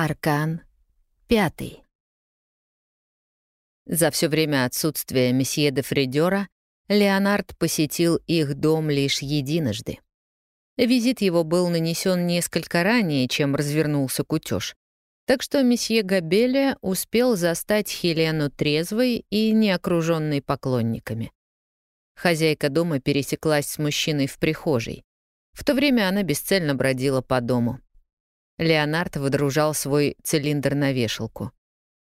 Аркан пятый. За все время отсутствия месье де Фридера Леонард посетил их дом лишь единожды. Визит его был нанесен несколько ранее, чем развернулся кутеж, так что месье Габеля успел застать Хелену трезвой и не окруженной поклонниками. Хозяйка дома пересеклась с мужчиной в прихожей. В то время она бесцельно бродила по дому. Леонард выдружал свой цилиндр на вешалку.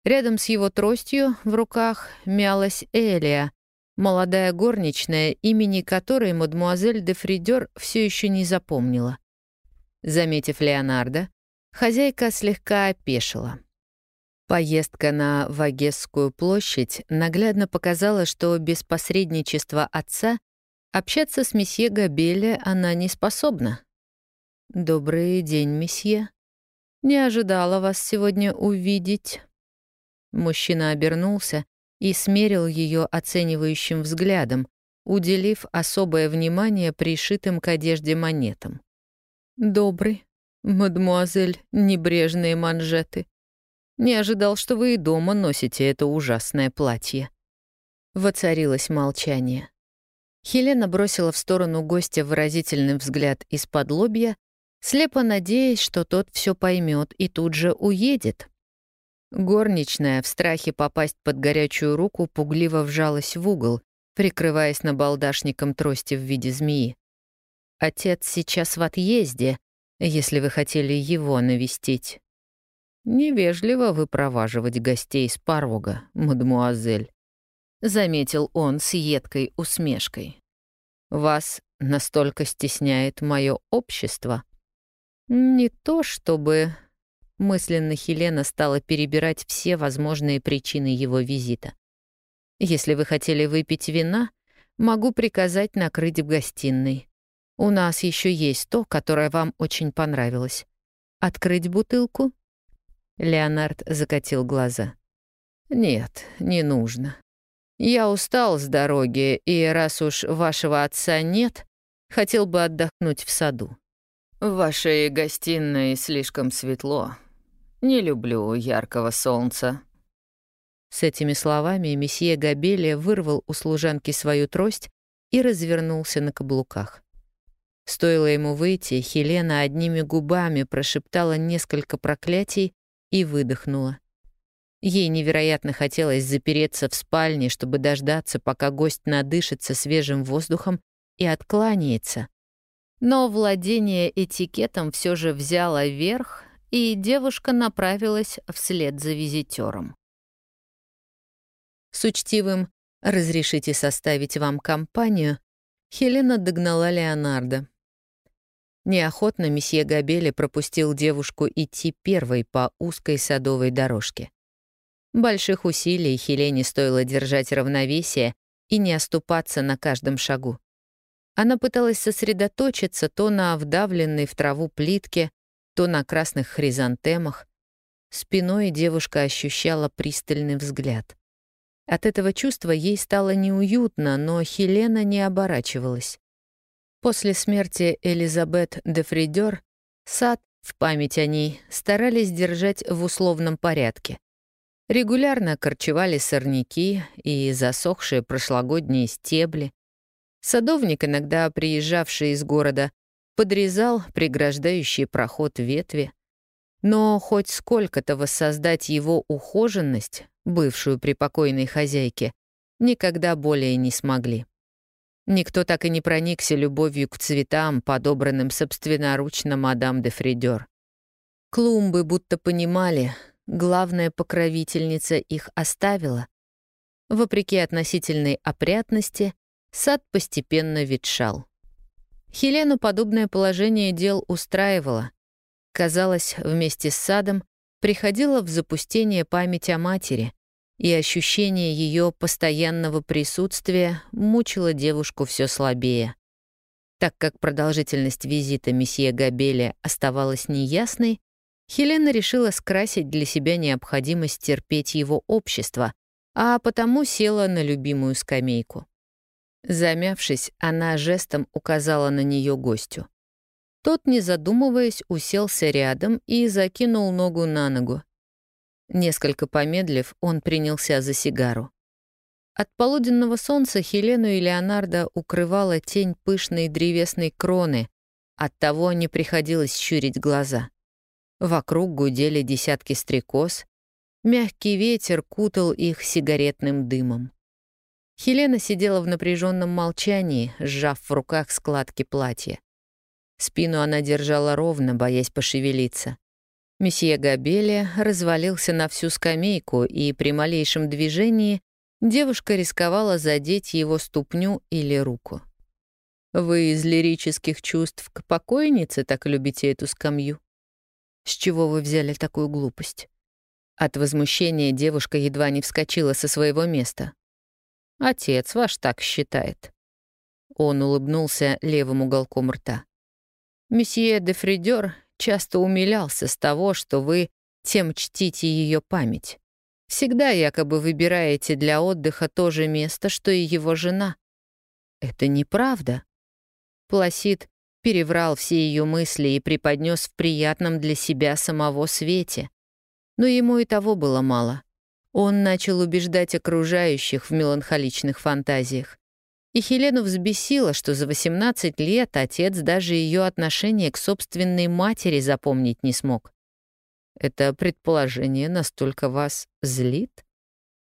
Рядом с его тростью в руках мялась Элия, молодая горничная, имени которой мадмуазель де Фридер все еще не запомнила. Заметив Леонарда, хозяйка слегка опешила. Поездка на Вагесскую площадь наглядно показала, что без посредничества отца общаться с месье Габеле она не способна. «Добрый день, месье. Не ожидала вас сегодня увидеть». Мужчина обернулся и смерил ее оценивающим взглядом, уделив особое внимание пришитым к одежде монетам. «Добрый, мадмуазель, небрежные манжеты. Не ожидал, что вы и дома носите это ужасное платье». Воцарилось молчание. Хелена бросила в сторону гостя выразительный взгляд из-под лобья, слепо надеясь, что тот все поймет и тут же уедет. Горничная в страхе попасть под горячую руку пугливо вжалась в угол, прикрываясь набалдашником трости в виде змеи. «Отец сейчас в отъезде, если вы хотели его навестить». «Невежливо выпроваживать гостей с порога, мадмуазель», — заметил он с едкой усмешкой. «Вас настолько стесняет мое общество?» «Не то чтобы Мысленно Хелена стала перебирать все возможные причины его визита. «Если вы хотели выпить вина, могу приказать накрыть в гостиной. У нас еще есть то, которое вам очень понравилось. Открыть бутылку?» Леонард закатил глаза. «Нет, не нужно. Я устал с дороги, и раз уж вашего отца нет, хотел бы отдохнуть в саду. В вашей гостиной слишком светло, не люблю яркого солнца». С этими словами месье Габелия вырвал у служанки свою трость и развернулся на каблуках. Стоило ему выйти, Хелена одними губами прошептала несколько проклятий и выдохнула. Ей невероятно хотелось запереться в спальне, чтобы дождаться, пока гость надышится свежим воздухом и откланяется. Но владение этикетом все же взяло верх, и девушка направилась вслед за визитером. С учтивым «разрешите составить вам компанию» Хелена догнала Леонардо. Неохотно месье Габели пропустил девушку идти первой по узкой садовой дорожке. Больших усилий Хелене стоило держать равновесие и не оступаться на каждом шагу. Она пыталась сосредоточиться то на вдавленной в траву плитке, то на красных хризантемах. Спиной девушка ощущала пристальный взгляд. От этого чувства ей стало неуютно, но Хелена не оборачивалась. После смерти Элизабет де Фридер сад, в память о ней, старались держать в условном порядке. Регулярно корчевали сорняки и засохшие прошлогодние стебли. Садовник, иногда приезжавший из города, подрезал преграждающий проход ветви. Но хоть сколько-то воссоздать его ухоженность, бывшую при покойной хозяйке, никогда более не смогли. Никто так и не проникся любовью к цветам, подобранным собственноручно мадам де Фридер. Клумбы будто понимали, главная покровительница их оставила. Вопреки относительной опрятности, сад постепенно ветшал. Хелену подобное положение дел устраивало. Казалось, вместе с садом приходила в запустение память о матери, и ощущение ее постоянного присутствия мучило девушку все слабее. Так как продолжительность визита месье Габеля оставалась неясной, Хелена решила скрасить для себя необходимость терпеть его общество, а потому села на любимую скамейку. Замявшись, она жестом указала на нее гостю. Тот, не задумываясь, уселся рядом и закинул ногу на ногу. Несколько помедлив, он принялся за сигару. От полуденного солнца Хелену и Леонардо укрывала тень пышной древесной кроны, оттого не приходилось щурить глаза. Вокруг гудели десятки стрекоз, мягкий ветер кутал их сигаретным дымом. Хелена сидела в напряженном молчании, сжав в руках складки платья. Спину она держала ровно, боясь пошевелиться. Месье Габелия развалился на всю скамейку, и при малейшем движении девушка рисковала задеть его ступню или руку. «Вы из лирических чувств к покойнице так любите эту скамью?» «С чего вы взяли такую глупость?» От возмущения девушка едва не вскочила со своего места. «Отец ваш так считает». Он улыбнулся левым уголком рта. Месье де Фридер часто умилялся с того, что вы тем чтите ее память. Всегда якобы выбираете для отдыха то же место, что и его жена. Это неправда. Пласид переврал все ее мысли и преподнес в приятном для себя самого свете. Но ему и того было мало. Он начал убеждать окружающих в меланхоличных фантазиях. И Хелену взбесило, что за 18 лет отец даже ее отношение к собственной матери запомнить не смог. Это предположение настолько вас злит?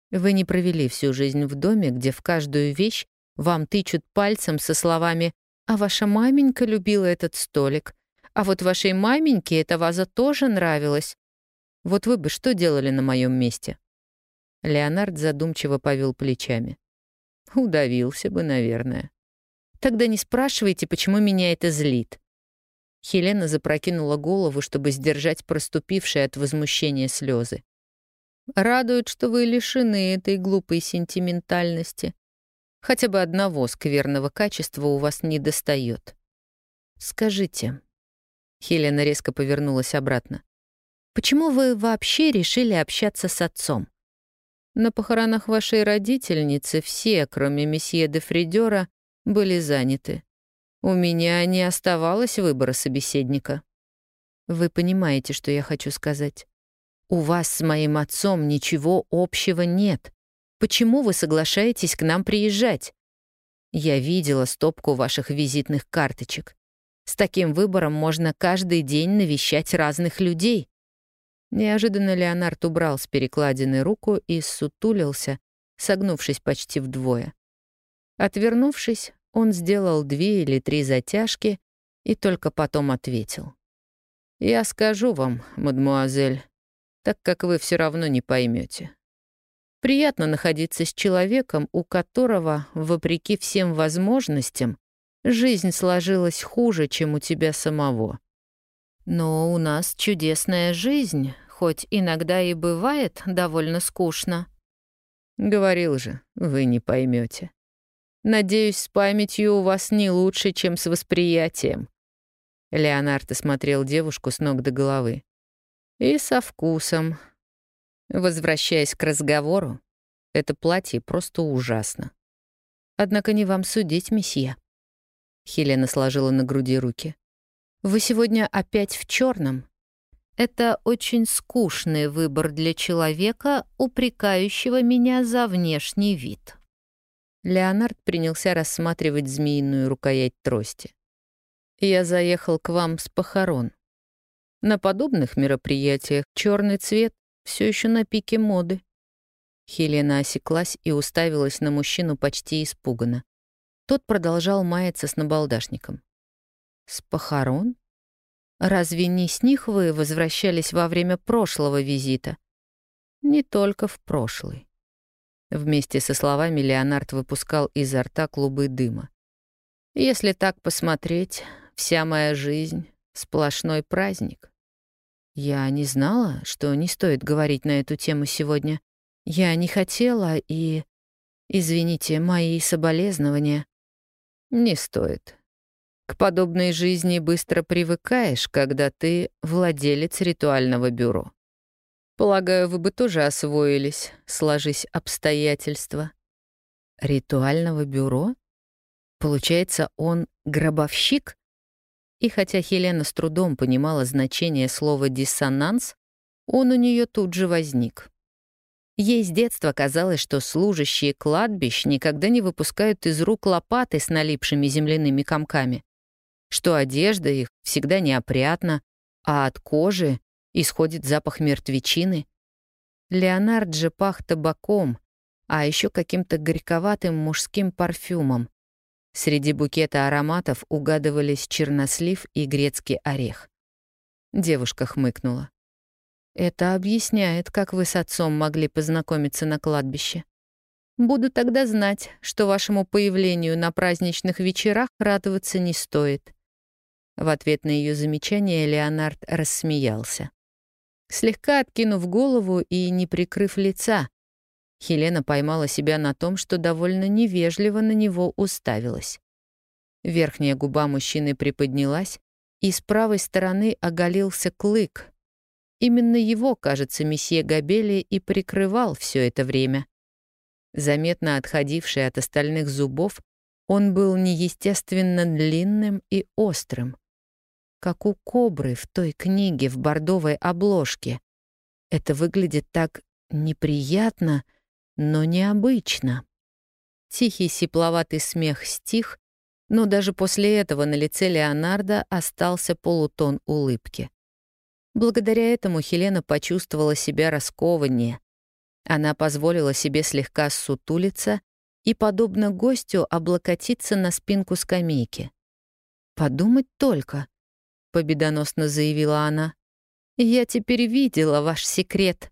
Вы не провели всю жизнь в доме, где в каждую вещь вам тычут пальцем со словами «А ваша маменька любила этот столик», «А вот вашей маменьке эта ваза тоже нравилась». Вот вы бы что делали на моем месте?» Леонард задумчиво повел плечами. Удавился бы, наверное. Тогда не спрашивайте, почему меня это злит. Хелена запрокинула голову, чтобы сдержать проступившие от возмущения слезы. Радует, что вы лишены этой глупой сентиментальности. Хотя бы одного скверного качества у вас не достает. Скажите. Хелена резко повернулась обратно. Почему вы вообще решили общаться с отцом? На похоронах вашей родительницы все, кроме месье де Фридера, были заняты. У меня не оставалось выбора собеседника. Вы понимаете, что я хочу сказать? У вас с моим отцом ничего общего нет. Почему вы соглашаетесь к нам приезжать? Я видела стопку ваших визитных карточек. С таким выбором можно каждый день навещать разных людей. Неожиданно Леонард убрал с перекладины руку и сутулился, согнувшись почти вдвое. Отвернувшись, он сделал две или три затяжки и только потом ответил. «Я скажу вам, мадмуазель, так как вы все равно не поймете. Приятно находиться с человеком, у которого, вопреки всем возможностям, жизнь сложилась хуже, чем у тебя самого. Но у нас чудесная жизнь, хоть иногда и бывает довольно скучно. Говорил же, вы не поймете. Надеюсь, с памятью у вас не лучше, чем с восприятием. Леонард осмотрел девушку с ног до головы. И со вкусом. Возвращаясь к разговору, это платье просто ужасно. Однако не вам судить, месье. Хелена сложила на груди руки. Вы сегодня опять в черном. Это очень скучный выбор для человека, упрекающего меня за внешний вид. Леонард принялся рассматривать змеиную рукоять трости. «Я заехал к вам с похорон. На подобных мероприятиях черный цвет все еще на пике моды». Хелена осеклась и уставилась на мужчину почти испуганно. Тот продолжал маяться с набалдашником. С похорон? Разве не с них вы возвращались во время прошлого визита? Не только в прошлый. Вместе со словами Леонард выпускал изо рта клубы дыма. Если так посмотреть, вся моя жизнь — сплошной праздник. Я не знала, что не стоит говорить на эту тему сегодня. Я не хотела и... Извините, мои соболезнования. Не стоит. К подобной жизни быстро привыкаешь, когда ты владелец ритуального бюро. Полагаю, вы бы тоже освоились, сложись обстоятельства. Ритуального бюро? Получается, он гробовщик? И хотя Хелена с трудом понимала значение слова «диссонанс», он у нее тут же возник. Ей с детства казалось, что служащие кладбищ никогда не выпускают из рук лопаты с налипшими земляными комками, что одежда их всегда неопрятна, а от кожи исходит запах мертвечины. Леонард же пах табаком, а еще каким-то горьковатым мужским парфюмом. Среди букета ароматов угадывались чернослив и грецкий орех. Девушка хмыкнула. Это объясняет, как вы с отцом могли познакомиться на кладбище. Буду тогда знать, что вашему появлению на праздничных вечерах радоваться не стоит». В ответ на ее замечание Леонард рассмеялся. Слегка откинув голову и не прикрыв лица, Хелена поймала себя на том, что довольно невежливо на него уставилась. Верхняя губа мужчины приподнялась, и с правой стороны оголился клык, Именно его, кажется, месье Габели и прикрывал все это время. Заметно отходивший от остальных зубов, он был неестественно длинным и острым, как у кобры в той книге в бордовой обложке. Это выглядит так неприятно, но необычно. Тихий сипловатый смех стих, но даже после этого на лице Леонардо остался полутон улыбки. Благодаря этому Хелена почувствовала себя раскованнее. Она позволила себе слегка сутулиться и, подобно гостю, облокотиться на спинку скамейки. «Подумать только», — победоносно заявила она. «Я теперь видела ваш секрет».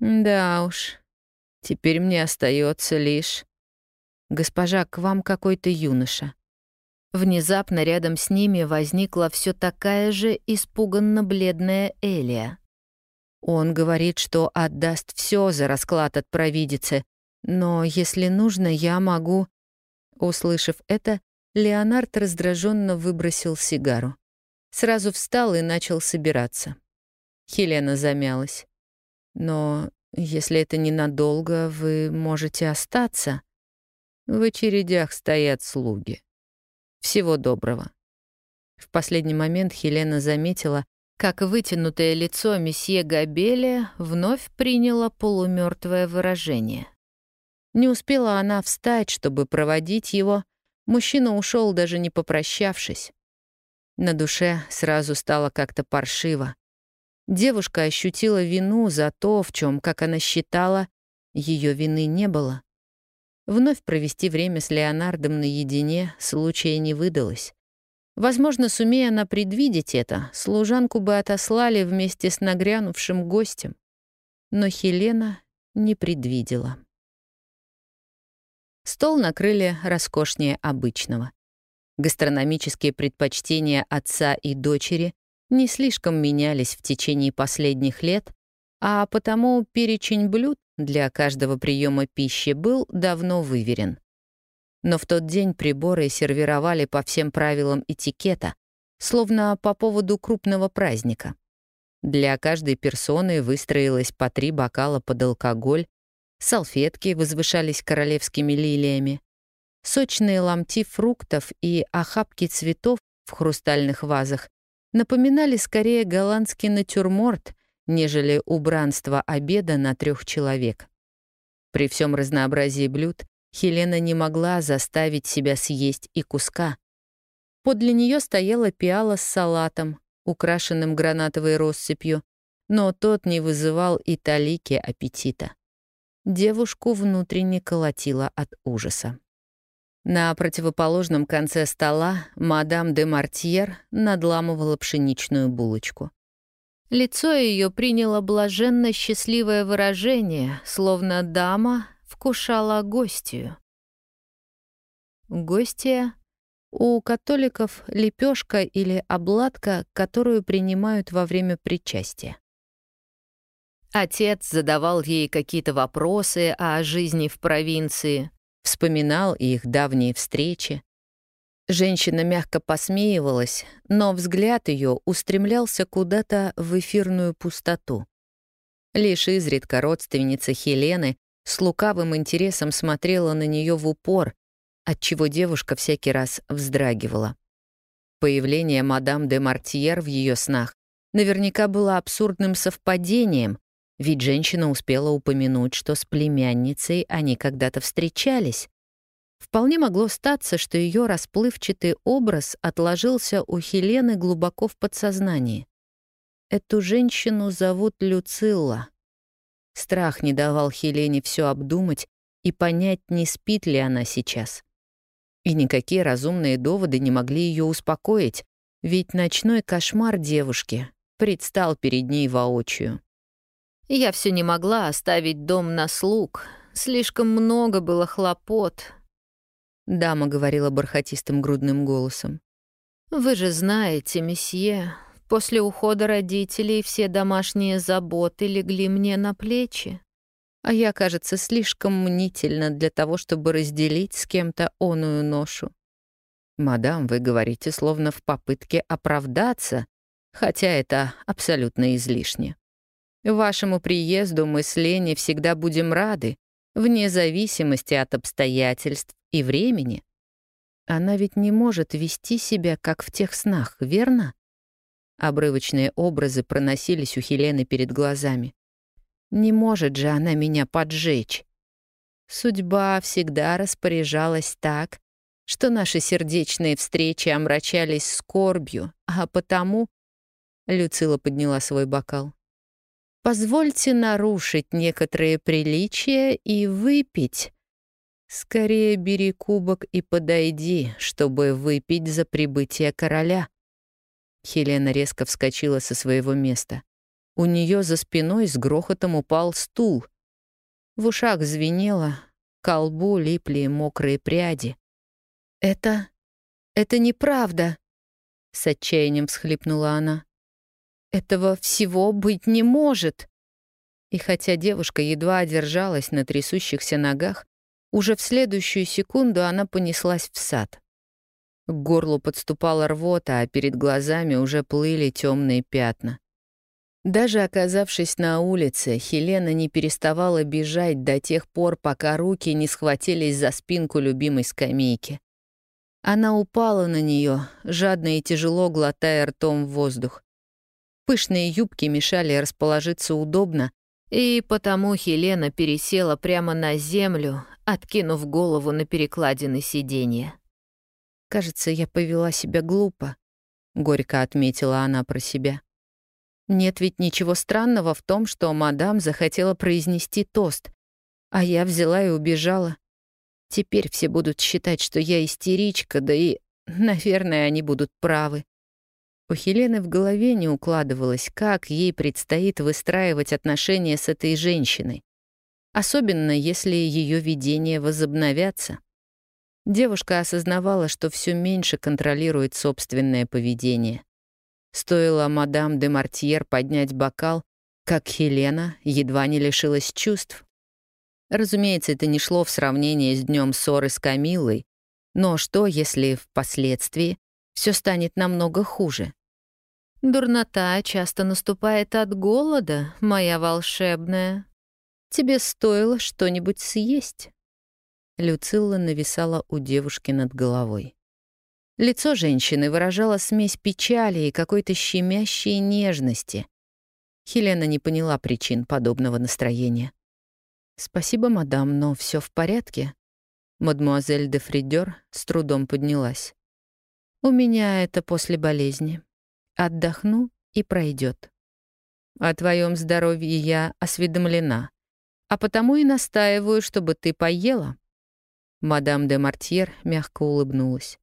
«Да уж, теперь мне остается лишь...» «Госпожа, к вам какой-то юноша». Внезапно рядом с ними возникла все такая же испуганно бледная Элия. Он говорит, что отдаст все за расклад от провидицы, но если нужно, я могу... Услышав это, Леонард раздраженно выбросил сигару. Сразу встал и начал собираться. Хелена замялась. «Но если это ненадолго, вы можете остаться. В очередях стоят слуги», всего доброго». В последний момент Хелена заметила, как вытянутое лицо месье Габеля вновь приняло полумертвое выражение. Не успела она встать, чтобы проводить его, мужчина ушел даже не попрощавшись. На душе сразу стало как-то паршиво. Девушка ощутила вину за то, в чем, как она считала, ее вины не было. Вновь провести время с Леонардом наедине случая не выдалось. Возможно, сумея она предвидеть это, служанку бы отослали вместе с нагрянувшим гостем. Но Хелена не предвидела. Стол накрыли роскошнее обычного. Гастрономические предпочтения отца и дочери не слишком менялись в течение последних лет, а потому перечень блюд для каждого приема пищи был давно выверен. Но в тот день приборы сервировали по всем правилам этикета, словно по поводу крупного праздника. Для каждой персоны выстроилось по три бокала под алкоголь, салфетки возвышались королевскими лилиями, сочные ломти фруктов и охапки цветов в хрустальных вазах напоминали скорее голландский натюрморт, нежели убранство обеда на трех человек. При всем разнообразии блюд Хелена не могла заставить себя съесть и куска. Подле нее стояла пиала с салатом, украшенным гранатовой россыпью, но тот не вызывал и талики аппетита. Девушку внутренне колотила от ужаса. На противоположном конце стола мадам де Мартьер надламывала пшеничную булочку. Лицо ее приняло блаженно счастливое выражение, словно дама вкушала гостью. Гостья у католиков лепешка или обладка, которую принимают во время причастия. Отец задавал ей какие-то вопросы о жизни в провинции, вспоминал их давние встречи. Женщина мягко посмеивалась, но взгляд ее устремлялся куда-то в эфирную пустоту. Лишь изредка родственница Хелены с лукавым интересом смотрела на нее в упор, отчего девушка всякий раз вздрагивала. Появление мадам де Мартьер в ее снах наверняка было абсурдным совпадением, ведь женщина успела упомянуть, что с племянницей они когда-то встречались. Вполне могло статься, что ее расплывчатый образ отложился у Хелены глубоко в подсознании. Эту женщину зовут Люцилла. Страх не давал Хелене все обдумать и понять, не спит ли она сейчас. И никакие разумные доводы не могли ее успокоить, ведь ночной кошмар девушки предстал перед ней воочию. Я все не могла оставить дом на слуг. Слишком много было хлопот. Дама говорила бархатистым грудным голосом. «Вы же знаете, месье, после ухода родителей все домашние заботы легли мне на плечи. А я, кажется, слишком мнительна для того, чтобы разделить с кем-то оную ношу. Мадам, вы говорите словно в попытке оправдаться, хотя это абсолютно излишне. Вашему приезду мы с Леней всегда будем рады, вне зависимости от обстоятельств и времени. Она ведь не может вести себя, как в тех снах, верно? Обрывочные образы проносились у Хелены перед глазами. Не может же она меня поджечь. Судьба всегда распоряжалась так, что наши сердечные встречи омрачались скорбью, а потому... Люцила подняла свой бокал. Позвольте нарушить некоторые приличия и выпить. Скорее бери кубок и подойди, чтобы выпить за прибытие короля. Хелена резко вскочила со своего места. У нее за спиной с грохотом упал стул. В ушах звенело, колбу липли мокрые пряди. «Это... это неправда!» — с отчаянием всхлипнула она. Этого всего быть не может. И хотя девушка едва одержалась на трясущихся ногах, уже в следующую секунду она понеслась в сад. К горлу подступала рвота, а перед глазами уже плыли темные пятна. Даже оказавшись на улице, Хелена не переставала бежать до тех пор, пока руки не схватились за спинку любимой скамейки. Она упала на нее, жадно и тяжело глотая ртом воздух. Пышные юбки мешали расположиться удобно, и потому Хелена пересела прямо на землю, откинув голову на перекладины сиденья. «Кажется, я повела себя глупо», — горько отметила она про себя. «Нет ведь ничего странного в том, что мадам захотела произнести тост, а я взяла и убежала. Теперь все будут считать, что я истеричка, да и, наверное, они будут правы. У Хелены в голове не укладывалось, как ей предстоит выстраивать отношения с этой женщиной. Особенно, если ее видения возобновятся. Девушка осознавала, что все меньше контролирует собственное поведение. Стоило мадам де Мартьер поднять бокал, как Хелена едва не лишилась чувств. Разумеется, это не шло в сравнение с днем ссоры с Камилой, но что, если впоследствии все станет намного хуже? Дурнота часто наступает от голода, моя волшебная. Тебе стоило что-нибудь съесть. Люцилла нависала у девушки над головой. Лицо женщины выражало смесь печали и какой-то щемящей нежности. Хелена не поняла причин подобного настроения. «Спасибо, мадам, но все в порядке?» Мадмуазель де Фридер с трудом поднялась. «У меня это после болезни. Отдохну и пройдет. О твоем здоровье я осведомлена, а потому и настаиваю, чтобы ты поела. Мадам де Мартьер мягко улыбнулась.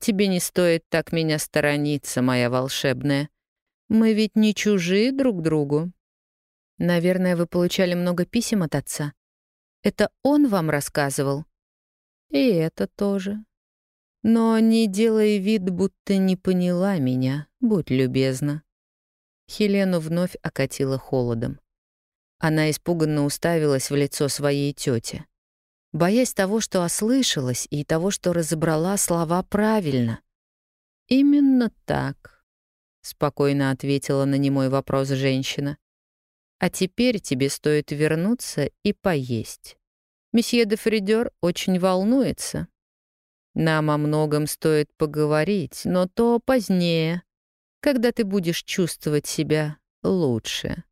Тебе не стоит так меня сторониться, моя волшебная. Мы ведь не чужие друг другу. Наверное, вы получали много писем от отца. Это он вам рассказывал? И это тоже. Но не делай вид, будто не поняла меня, будь любезна. Хелену вновь окатила холодом. Она испуганно уставилась в лицо своей тете, боясь того, что ослышалась, и того, что разобрала слова правильно. «Именно так», — спокойно ответила на немой вопрос женщина. «А теперь тебе стоит вернуться и поесть. Месье де Фридер очень волнуется». Нам о многом стоит поговорить, но то позднее, когда ты будешь чувствовать себя лучше».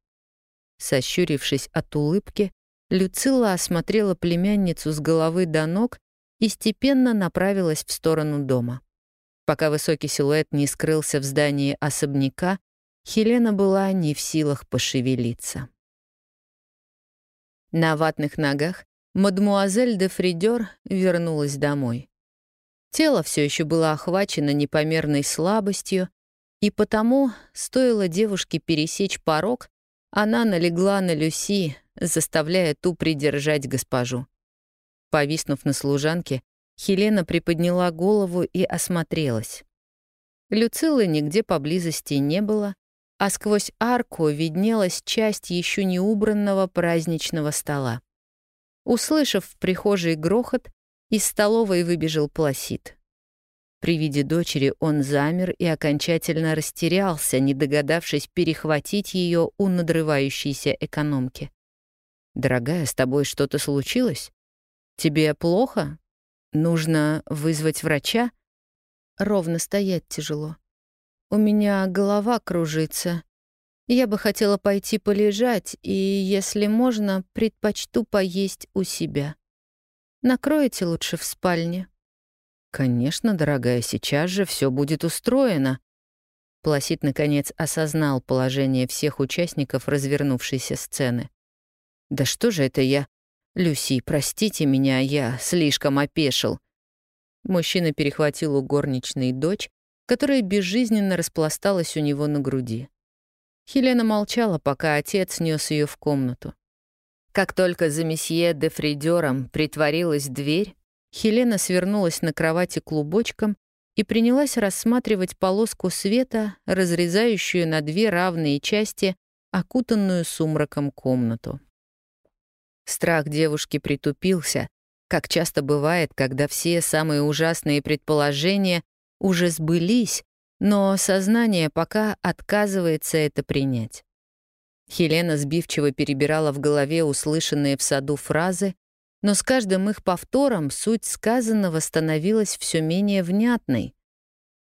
Сощурившись от улыбки, Люцилла осмотрела племянницу с головы до ног и степенно направилась в сторону дома. Пока высокий силуэт не скрылся в здании особняка, Хелена была не в силах пошевелиться. На ватных ногах мадмуазель де Фридер вернулась домой. Тело все еще было охвачено непомерной слабостью, и потому, стоило девушке пересечь порог, она налегла на Люси, заставляя ту придержать госпожу. Повиснув на служанке, Хелена приподняла голову и осмотрелась. Люцилы нигде поблизости не было, а сквозь арку виднелась часть еще не убранного праздничного стола. Услышав в прихожей грохот, из столовой выбежал Пласид. При виде дочери он замер и окончательно растерялся, не догадавшись перехватить ее у надрывающейся экономки. «Дорогая, с тобой что-то случилось? Тебе плохо? Нужно вызвать врача?» Ровно стоять тяжело. У меня голова кружится. Я бы хотела пойти полежать, и, если можно, предпочту поесть у себя. Накроете лучше в спальне. Конечно, дорогая, сейчас же все будет устроено. Пласит, наконец, осознал положение всех участников развернувшейся сцены. «Да что же это я? Люси, простите меня, я слишком опешил». Мужчина перехватил у горничной дочь, которая безжизненно распласталась у него на груди. Хелена молчала, пока отец нес ее в комнату. Как только за месье де Фридером притворилась дверь, Хелена свернулась на кровати клубочком и принялась рассматривать полоску света, разрезающую на две равные части окутанную сумраком комнату. Страх девушки притупился, как часто бывает, когда все самые ужасные предположения уже сбылись, но сознание пока отказывается это принять. Хелена сбивчиво перебирала в голове услышанные в саду фразы, но с каждым их повтором суть сказанного становилась все менее внятной.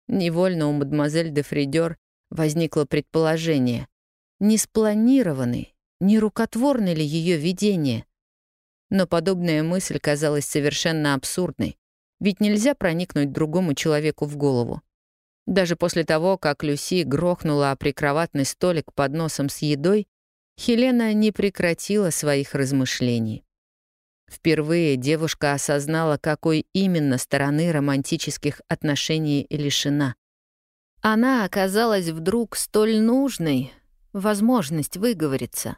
Невольно у мадемуазель де Фридер возникло предположение, не спланированный, не рукотворный ли ее видение. Но подобная мысль казалась совершенно абсурдной. Ведь нельзя проникнуть другому человеку в голову. Даже после того, как Люси грохнула о прикроватный столик под носом с едой, Хелена не прекратила своих размышлений. Впервые девушка осознала, какой именно стороны романтических отношений лишена. Она оказалась вдруг столь нужной, возможность выговориться.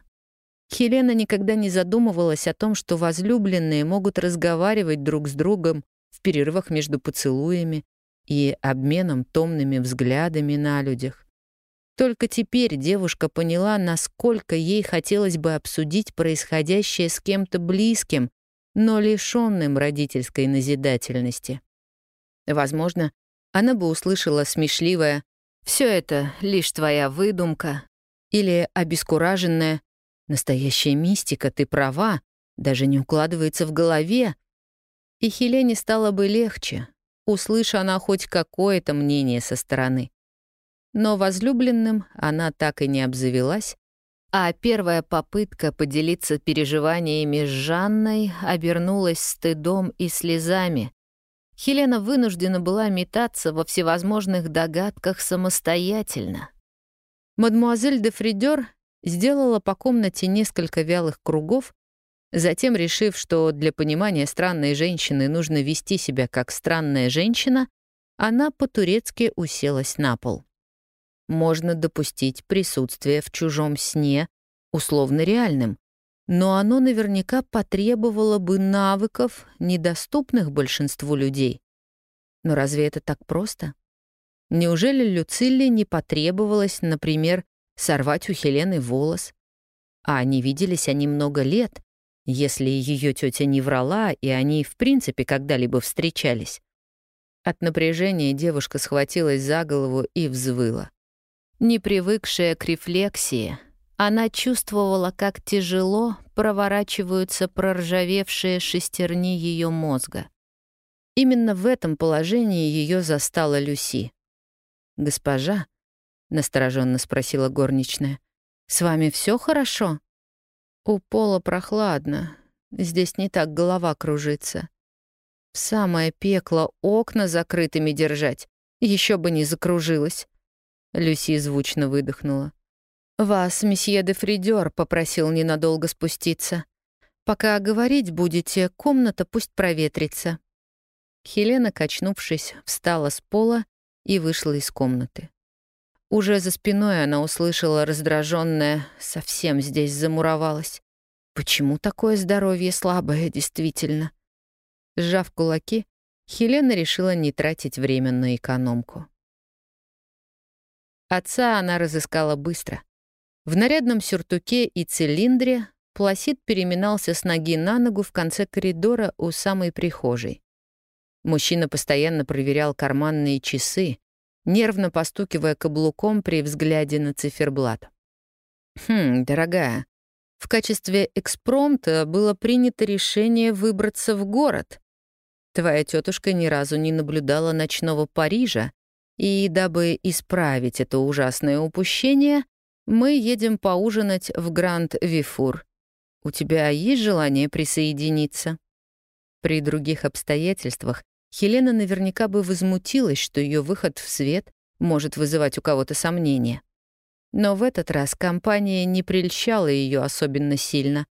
Хелена никогда не задумывалась о том, что возлюбленные могут разговаривать друг с другом в перерывах между поцелуями и обменом томными взглядами на людях. Только теперь девушка поняла, насколько ей хотелось бы обсудить происходящее с кем-то близким, но лишенным родительской назидательности. Возможно, она бы услышала смешливое «Все это лишь твоя выдумка» или обескураженная «Настоящая мистика, ты права, даже не укладывается в голове», и Хелене стало бы легче, услыша она хоть какое-то мнение со стороны. Но возлюбленным она так и не обзавелась, а первая попытка поделиться переживаниями с Жанной обернулась стыдом и слезами. Хелена вынуждена была метаться во всевозможных догадках самостоятельно. Мадмуазель де Фридер сделала по комнате несколько вялых кругов Затем, решив, что для понимания странной женщины нужно вести себя как странная женщина, она по-турецки уселась на пол. Можно допустить присутствие в чужом сне, условно реальным, но оно наверняка потребовало бы навыков, недоступных большинству людей. Но разве это так просто? Неужели Люцилле не потребовалось, например, сорвать у Хелены волос? А не виделись они много лет, если ее тетя не врала, и они в принципе когда-либо встречались. От напряжения девушка схватилась за голову и взвыла. Не привыкшая к рефлексии, она чувствовала, как тяжело проворачиваются проржавевшие шестерни ее мозга. Именно в этом положении ее застала Люси. «Госпожа?» — настороженно спросила горничная. «С вами все хорошо?» «У пола прохладно. Здесь не так голова кружится. В самое пекло окна закрытыми держать. Еще бы не закружилась». Люси звучно выдохнула. «Вас месье де Фридер попросил ненадолго спуститься. Пока говорить будете, комната пусть проветрится». Хелена, качнувшись, встала с пола и вышла из комнаты. Уже за спиной она услышала раздраженное «совсем здесь замуровалась». Почему такое здоровье слабое, действительно? Сжав кулаки, Хелена решила не тратить время на экономку. Отца она разыскала быстро. В нарядном сюртуке и цилиндре Пласид переминался с ноги на ногу в конце коридора у самой прихожей. Мужчина постоянно проверял карманные часы, нервно постукивая каблуком при взгляде на циферблат. «Хм, дорогая, в качестве экспромта было принято решение выбраться в город. Твоя тетушка ни разу не наблюдала ночного Парижа, и дабы исправить это ужасное упущение, мы едем поужинать в Гранд-Вифур. У тебя есть желание присоединиться?» При других обстоятельствах Хелена наверняка бы возмутилась, что ее выход в свет может вызывать у кого-то сомнения. Но в этот раз компания не прельщала ее особенно сильно,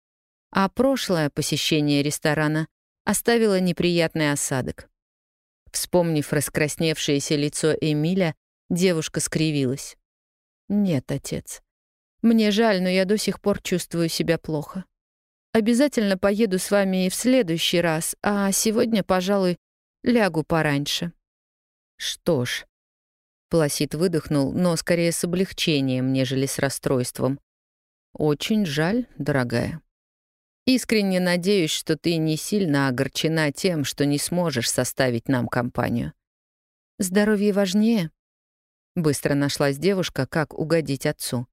а прошлое посещение ресторана оставило неприятный осадок. Вспомнив раскрасневшееся лицо Эмиля, девушка скривилась. «Нет, отец. Мне жаль, но я до сих пор чувствую себя плохо. Обязательно поеду с вами и в следующий раз, а сегодня, пожалуй, Лягу пораньше». «Что ж...» Пласид выдохнул, но скорее с облегчением, нежели с расстройством. «Очень жаль, дорогая. Искренне надеюсь, что ты не сильно огорчена тем, что не сможешь составить нам компанию. Здоровье важнее?» Быстро нашлась девушка, как угодить отцу.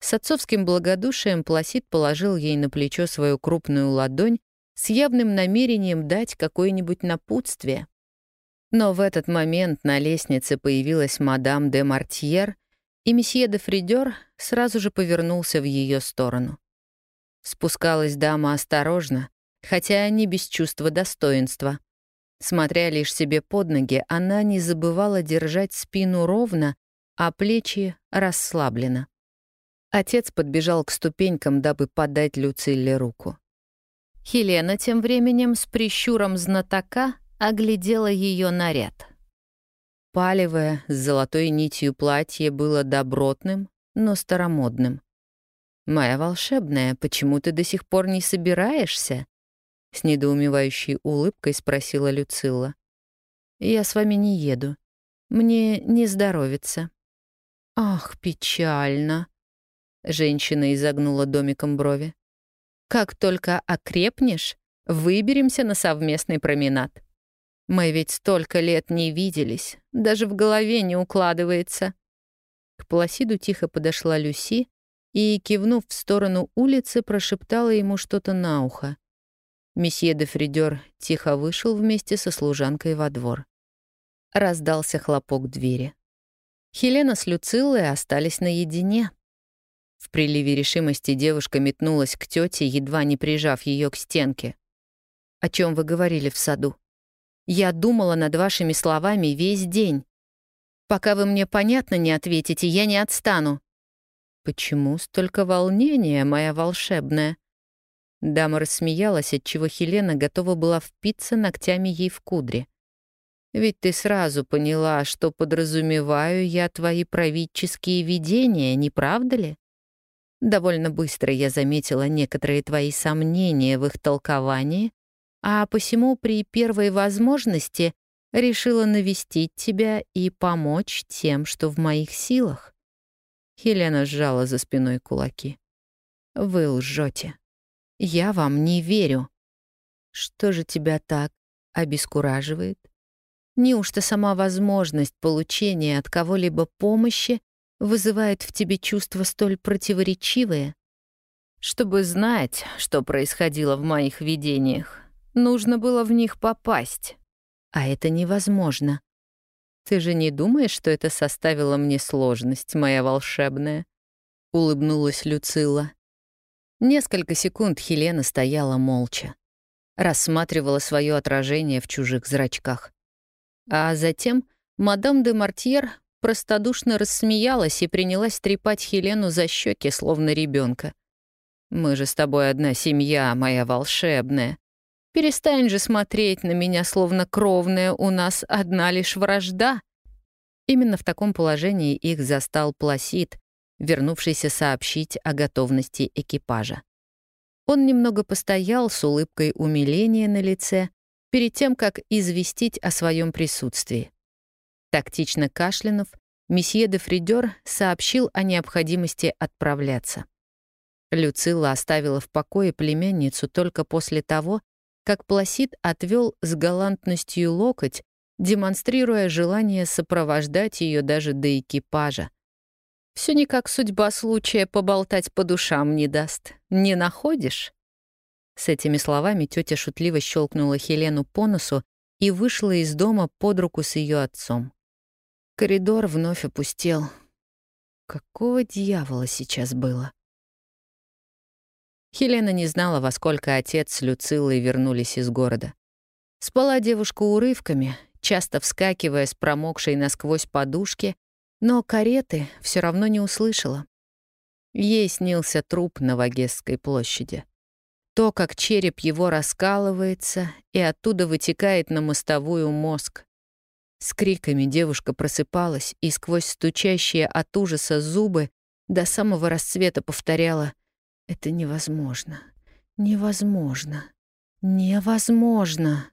С отцовским благодушием Пласид положил ей на плечо свою крупную ладонь с явным намерением дать какое-нибудь напутствие. Но в этот момент на лестнице появилась мадам де Мартьер, и месье де Фридер сразу же повернулся в ее сторону. Спускалась дама осторожно, хотя не без чувства достоинства. Смотря лишь себе под ноги, она не забывала держать спину ровно, а плечи расслабленно. Отец подбежал к ступенькам, дабы подать Люцилле руку. Хелена тем временем с прищуром знатока оглядела ее наряд. Палевое с золотой нитью платье было добротным, но старомодным. «Моя волшебная, почему ты до сих пор не собираешься?» С недоумевающей улыбкой спросила Люцилла. «Я с вами не еду. Мне не здоровится». «Ах, печально!» Женщина изогнула домиком брови. Как только окрепнешь, выберемся на совместный променад. Мы ведь столько лет не виделись, даже в голове не укладывается. К Пласиду тихо подошла Люси и, кивнув в сторону улицы, прошептала ему что-то на ухо. Месье де Фридер тихо вышел вместе со служанкой во двор. Раздался хлопок двери. Хелена с Люциллой остались наедине. В приливе решимости девушка метнулась к тете, едва не прижав ее к стенке. «О чем вы говорили в саду? Я думала над вашими словами весь день. Пока вы мне понятно не ответите, я не отстану». «Почему столько волнения, моя волшебная?» Дама рассмеялась, отчего Хелена готова была впиться ногтями ей в кудри. «Ведь ты сразу поняла, что подразумеваю я твои правительские видения, не правда ли?» Довольно быстро я заметила некоторые твои сомнения в их толковании, а посему при первой возможности решила навестить тебя и помочь тем, что в моих силах. Хелена сжала за спиной кулаки. «Вы лжете. Я вам не верю. Что же тебя так обескураживает? Неужто сама возможность получения от кого-либо помощи вызывает в тебе чувства столь противоречивые? Чтобы знать, что происходило в моих видениях, нужно было в них попасть. а это невозможно. Ты же не думаешь, что это составило мне сложность, моя волшебная? Улыбнулась Люцила. Несколько секунд Хелена стояла молча, рассматривала свое отражение в чужих зрачках. А затем мадам де Мартьер простодушно рассмеялась и принялась трепать Хелену за щеки, словно ребенка. «Мы же с тобой одна семья, моя волшебная. Перестань же смотреть на меня, словно кровная, у нас одна лишь вражда». Именно в таком положении их застал Пласид, вернувшийся сообщить о готовности экипажа. Он немного постоял с улыбкой умиления на лице, перед тем, как известить о своем присутствии. Тактично кашлянув, месье де Фридер сообщил о необходимости отправляться. Люцилла оставила в покое племянницу только после того, как Пласид отвел с галантностью локоть, демонстрируя желание сопровождать ее даже до экипажа. Все никак судьба случая поболтать по душам не даст. Не находишь? С этими словами тетя шутливо щелкнула Хелену по носу и вышла из дома под руку с ее отцом. Коридор вновь опустел. Какого дьявола сейчас было? Хелена не знала, во сколько отец с Люцилой вернулись из города. Спала девушка урывками, часто вскакивая с промокшей насквозь подушки, но кареты все равно не услышала. Ей снился труп на Вагесской площади. То, как череп его раскалывается, и оттуда вытекает на мостовую мозг. С криками девушка просыпалась и сквозь стучащие от ужаса зубы до самого расцвета повторяла «Это невозможно, невозможно, невозможно».